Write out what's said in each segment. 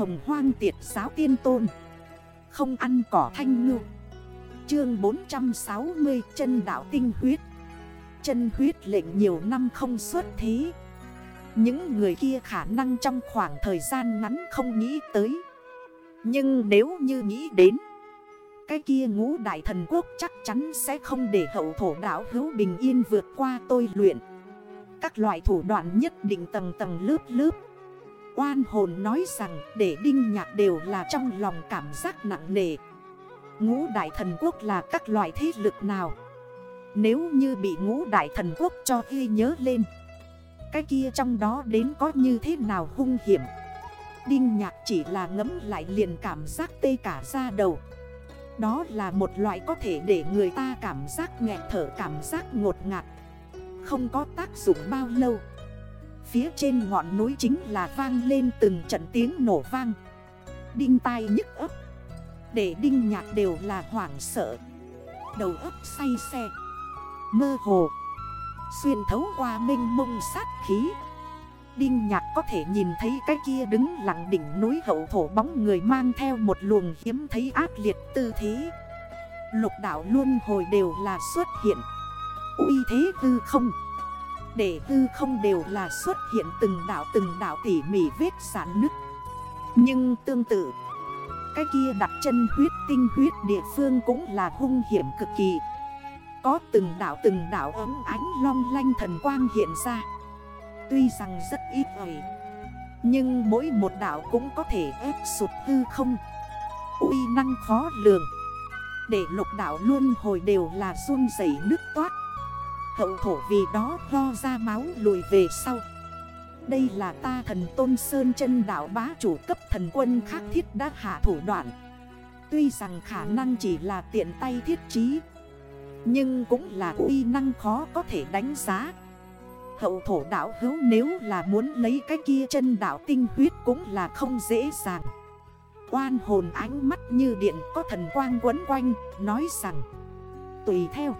hồng hoang tiệt giáo tiên tôn. Không ăn cỏ thanh ngư. Chương 460 chân đảo tinh huyết. Chân huyết lệnh nhiều năm không xuất thế. Những người kia khả năng trong khoảng thời gian ngắn không nghĩ tới. Nhưng nếu như nghĩ đến, Cái kia ngũ đại thần quốc chắc chắn sẽ không để hậu thổ đảo hữu bình yên vượt qua tôi luyện. Các loại thủ đoạn nhất định tầng tầng lớp lớp. Oan hồn nói rằng để đinh nhạc đều là trong lòng cảm giác nặng nề. Ngũ đại thần quốc là các loại thế lực nào? Nếu như bị ngũ đại thần quốc cho ghi nhớ lên, Cái kia trong đó đến có như thế nào hung hiểm? Đinh nhạc chỉ là ngấm lại liền cảm giác tê cả ra đầu. Đó là một loại có thể để người ta cảm giác nghẹt thở, cảm giác ngột ngạt. Không có tác dụng bao lâu. Phía trên ngọn núi chính là vang lên từng trận tiếng nổ vang. Đinh tai nhức ấp. Để đinh nhạc đều là hoảng sợ. Đầu ấp say xe. Mơ hồ. Xuyên thấu qua mênh mông sát khí. Đinh nhạc có thể nhìn thấy cái kia đứng lặng đỉnh núi hậu thổ bóng người mang theo một luồng hiếm thấy ác liệt tư thế. Lục đảo luôn hồi đều là xuất hiện. Uy thế tư không để hư không đều là xuất hiện từng đảo từng đảo tỉ mỉ vết sản nứt. Nhưng tương tự, Cái kia đặt chân huyết tinh huyết địa phương cũng là hung hiểm cực kỳ. Có từng đảo từng đảo ấm ánh long lanh thần quang hiện ra. Tuy rằng rất ít ỏi, Nhưng mỗi một đảo cũng có thể ép sụt hư không. Uy năng khó lường. Để lục đảo luôn hồi đều là run dày nước toát. Hậu thổ vì đó ho ra máu lùi về sau. Đây là ta thần Tôn Sơn chân đảo bá chủ cấp thần quân khác thiết đã hạ thủ đoạn. Tuy rằng khả năng chỉ là tiện tay thiết trí, Nhưng cũng là uy năng khó có thể đánh giá. Hậu thổ đảo hữu nếu là muốn lấy cái kia chân đảo tinh huyết cũng là không dễ dàng. Oan hồn ánh mắt như điện có thần quang quấn quanh, Nói rằng, Tùy theo.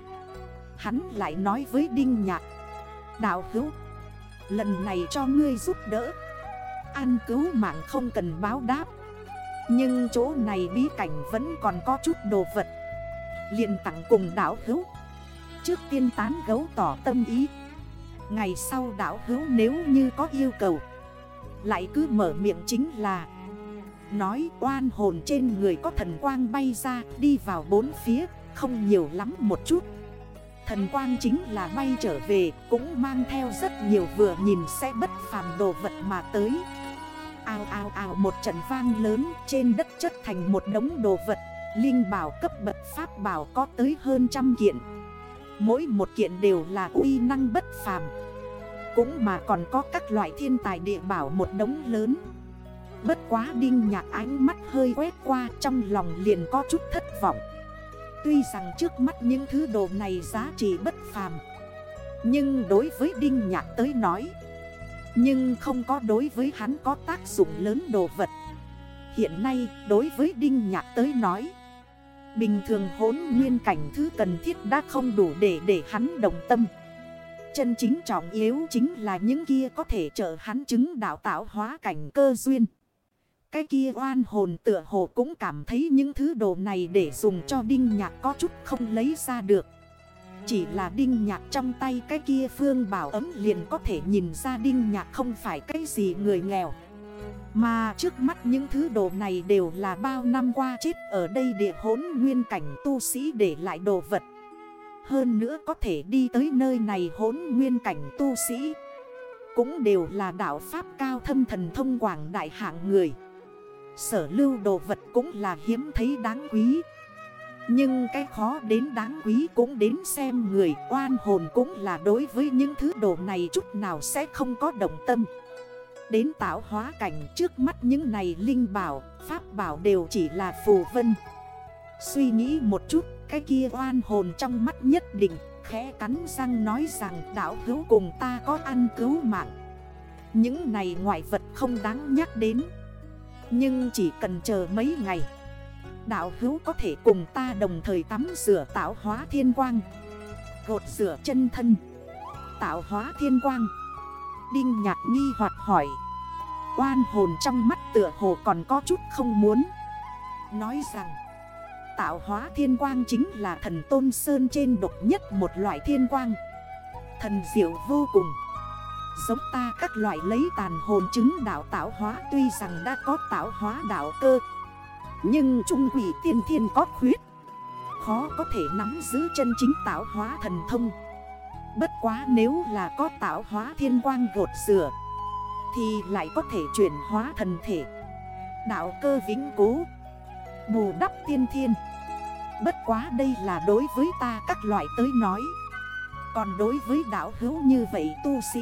Hắn lại nói với Đinh Nhạc. Đạo hữu, Lần này cho ngươi giúp đỡ. An cứu mạng không cần báo đáp. Nhưng chỗ này bí cảnh vẫn còn có chút đồ vật. Liền tặng cùng đảo hữu. Trước tiên tán gấu tỏ tâm ý. Ngày sau đảo hữu nếu như có yêu cầu. Lại cứ mở miệng chính là. Nói oan hồn trên người có thần quang bay ra Đi vào bốn phía. Không nhiều lắm một chút. Thần quang chính là bay trở về, Cũng mang theo rất nhiều vừa nhìn sẽ bất phàm đồ vật mà tới. Ao ao ao, một trận vang lớn, Trên đất chất thành một đống đồ vật. Linh bảo cấp bậc pháp bảo có tới hơn trăm kiện. Mỗi một kiện đều là uy năng bất phàm. Cũng mà còn có các loại thiên tài địa bảo một đống lớn. Bất quá đinh nhạc ánh mắt hơi quét qua, Trong lòng liền có chút thất vọng. Tuy rằng trước mắt những thứ đồ này giá trị bất phàm, Nhưng đối với Đinh Nhạc tới nói, Nhưng không có đối với hắn có tác dụng lớn đồ vật. Hiện nay, đối với Đinh Nhạc tới nói, Bình thường hốn nguyên cảnh thứ cần thiết đã không đủ để để hắn đồng tâm. Chân chính trọng yếu chính là những kia có thể trợ hắn chứng đạo tạo hóa cảnh cơ duyên cái kia oan hồn tựa hồ cũng cảm thấy những thứ đồ này để dùng cho đinh nhạc có chút không lấy ra được. Chỉ là đinh nhạc trong tay cái kia phương bảo ấm liền có thể nhìn ra đinh nhạc không phải cái gì người nghèo. Mà trước mắt những thứ đồ này đều là bao năm qua chết ở đây địa hốn nguyên cảnh tu sĩ để lại đồ vật. Hơn nữa có thể đi tới nơi này hốn nguyên cảnh tu sĩ. Cũng đều là đạo pháp cao thâm thần thông quảng đại hạng người. Sở lưu đồ vật cũng là hiếm thấy đáng quý. Nhưng cái khó đến đáng quý cũng đến xem người oan hồn cũng là đối với những thứ đồ này chút nào sẽ không có động tâm. Đến tạo hóa cảnh trước mắt những này linh bảo, pháp bảo đều chỉ là phù vân. Suy nghĩ một chút, cái kia oan hồn trong mắt nhất định Khẽ cắn răng nói rằng đảo hữu cùng ta có ăn cứu mạng. Những này ngoại vật không đáng nhắc đến nhưng chỉ cần chờ mấy ngày, Đạo hữu có thể cùng ta đồng thời tắm rửa tạo hóa thiên quang, Gột rửa chân thân. Tạo hóa thiên quang, Đinh nhạc nghi hoạt hỏi. Oan hồn trong mắt tựa hồ còn có chút không muốn. Nói rằng, Tạo hóa thiên quang chính là thần tôn sơn trên độc nhất một loại thiên quang. Thần diệu vô cùng. Giống ta các loại lấy tàn hồn chứng đạo tạo hóa Tuy rằng đã có tạo hóa đạo cơ. Nhưng trung quỷ tiên thiên có khuyết. Khó có thể nắm giữ chân chính tạo hóa thần thông. Bất quá nếu là có tạo hóa thiên quang gột rửa, Thì lại có thể chuyển hóa thần thể. Đạo cơ vĩnh cố. Bù đắp tiên thiên. Bất quá đây là đối với ta các loại tới nói. Còn đối với đạo hữu như vậy tu sĩ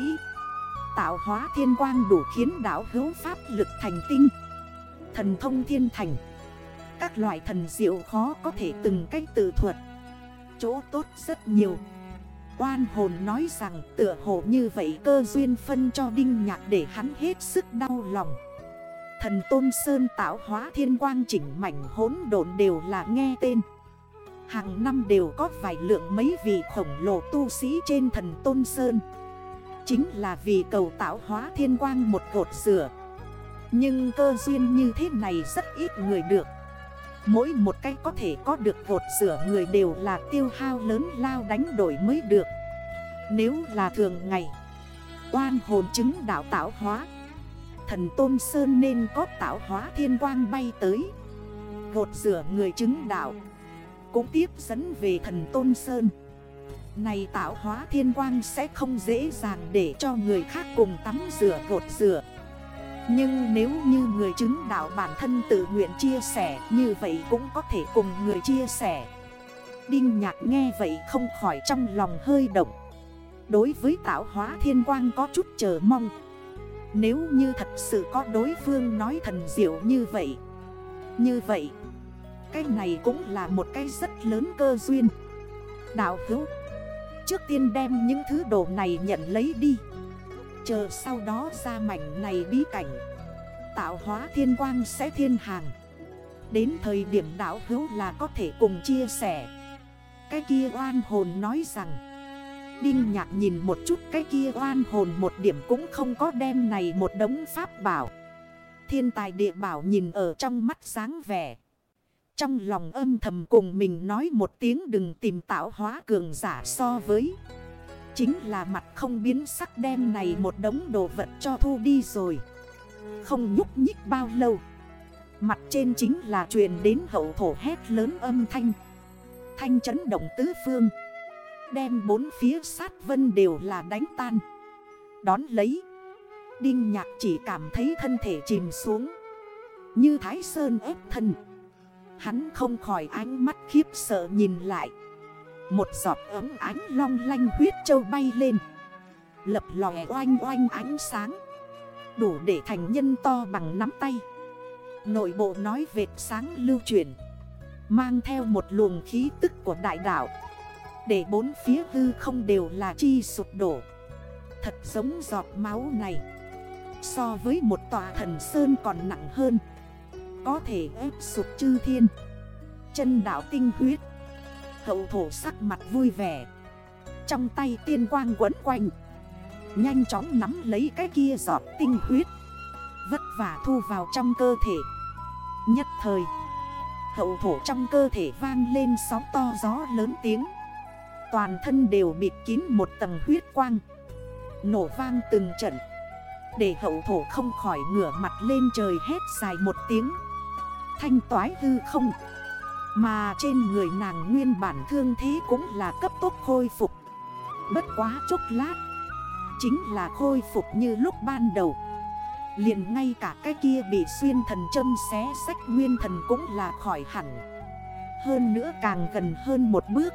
Tạo hóa thiên quang đủ khiến đảo hữu pháp lực thành tinh. Thần thông thiên thành. Các loại thần diệu khó có thể từng cách tự thuật. Chỗ tốt rất nhiều. Oan hồn nói rằng tựa hồ như vậy cơ duyên phân cho Đinh Nhạc để hắn hết sức đau lòng. Thần Tôn Sơn tạo hóa thiên quang chỉnh mảnh hốn độn đều là nghe tên. Hàng năm đều có vài lượng mấy vị khổng lồ tu sĩ trên thần Tôn Sơn. Chính là vì cầu tạo hóa thiên quang một cột sửa Nhưng cơ duyên như thế này rất ít người được. Mỗi một cái có thể có được gột sửa người đều là tiêu hao lớn lao đánh đổi mới được. Nếu là thường ngày, Oan hồn chứng đạo tạo hóa, Thần Tôn Sơn nên có tạo hóa thiên quang bay tới. Gột sửa người chứng đạo, Cũng tiếp dẫn về thần Tôn Sơn. Này tạo hóa thiên quang sẽ không dễ dàng để cho người khác cùng tắm rửa gột rửa. Nhưng nếu như người chứng đạo bản thân tự nguyện chia sẻ, Như vậy cũng có thể cùng người chia sẻ. Đinh nhạc nghe vậy không khỏi trong lòng hơi động. Đối với tạo hóa thiên quang có chút chờ mong. Nếu như thật sự có đối phương nói thần diệu như vậy Như vậy, Cái này cũng là một cái rất lớn cơ duyên. Đạo hữu Trước tiên đem những thứ đồ này nhận lấy đi Chờ sau đó ra mảnh này bí cảnh Tạo hóa thiên quang sẽ thiên hàng Đến thời điểm đảo hữu là có thể cùng chia sẻ Cái kia oan hồn nói rằng, Đinh nhạc nhìn một chút, cái kia oan hồn một điểm cũng không có đem này một đống pháp bảo. Thiên tài địa bảo nhìn ở trong mắt sáng vẻ. Trong lòng âm thầm cùng mình nói một tiếng đừng tìm tạo hóa cường giả so với. Chính là mặt không biến sắc đem này một đống đồ vật cho thu đi rồi. Không nhúc nhích bao lâu. Mặt trên chính là truyền đến hậu thổ hét lớn âm thanh. Thanh chấn động tứ phương. Đem bốn phía sát vân đều là đánh tan Đón lấy Đinh nhạc chỉ cảm thấy thân thể chìm xuống Như thái sơn ép thân Hắn không khỏi ánh mắt khiếp sợ nhìn lại. Một giọt ấm ánh long lanh huyết châu bay lên. Lập lòe oanh oanh ánh sáng. Đủ để thành nhân to bằng nắm tay. Nội bộ nói vệt sáng lưu truyền Mang theo một luồng khí tức của đại đảo để bốn phía hư không đều là chi sụp đổ. Thật giống giọt máu này. So với một tòa thần sơn còn nặng hơn. Có thể ép sụp chư thiên. Chân đảo tinh huyết. Hậu thổ sắc mặt vui vẻ. Trong tay tiên quang quấn quanh. Nhanh chóng nắm lấy cái kia giọt tinh huyết. Vất vả thu vào trong cơ thể. Nhất thời, Hậu thổ trong cơ thể vang lên sóng to gió lớn tiếng. Toàn thân đều bịt kín một tầng huyết quang. Nổ vang từng trận. Để hậu thổ không khỏi ngửa mặt lên trời hét dài một tiếng. Thanh toái hư không. Mà trên người nàng nguyên bản thương thế cũng là cấp tốc khôi phục. Bất quá chốc lát, Chính là khôi phục như lúc ban đầu. Liền ngay cả cái kia bị xuyên thần châm xé sách nguyên thần cũng là khỏi hẳn. Hơn nữa càng gần hơn một bước,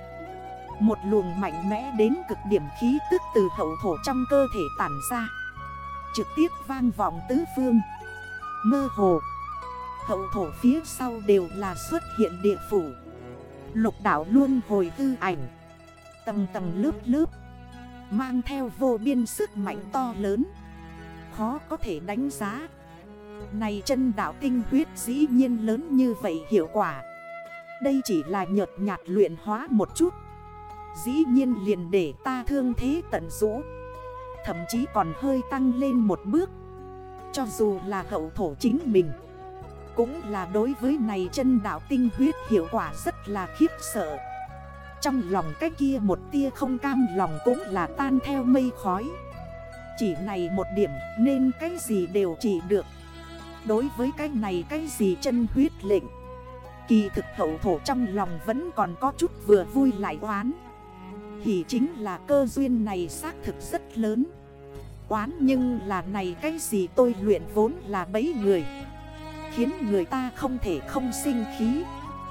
một luồng mạnh mẽ đến cực điểm khí tức từ hậu thổ trong cơ thể tản ra. Trực tiếp vang vọng tứ phương. Mơ hồ Hậu thổ phía sau đều là xuất hiện địa phủ. Lục đảo luôn hồi tư ảnh. Tầng tầng lớp lớp. Mang theo vô biên sức mạnh to lớn. Khó có thể đánh giá. Này chân đảo tinh huyết dĩ nhiên lớn như vậy hiệu quả. Đây chỉ là nhợt nhạt luyện hóa một chút. Dĩ nhiên liền để ta thương thế tận rũ. Thậm chí còn hơi tăng lên một bước. Cho dù là hậu thổ chính mình cũng là đối với này chân đảo tinh huyết hiệu quả rất là khiếp sợ. Trong lòng cái kia một tia không cam lòng cũng là tan theo mây khói. Chỉ này một điểm nên cái gì đều chỉ được. Đối với cái này cái gì chân huyết lệnh. Kỳ thực hậu thổ trong lòng vẫn còn có chút vừa vui lại oán. Thì chính là cơ duyên này xác thực rất lớn. Oán nhưng là này cái gì tôi luyện vốn là bấy người. Khiến người ta không thể không sinh khí.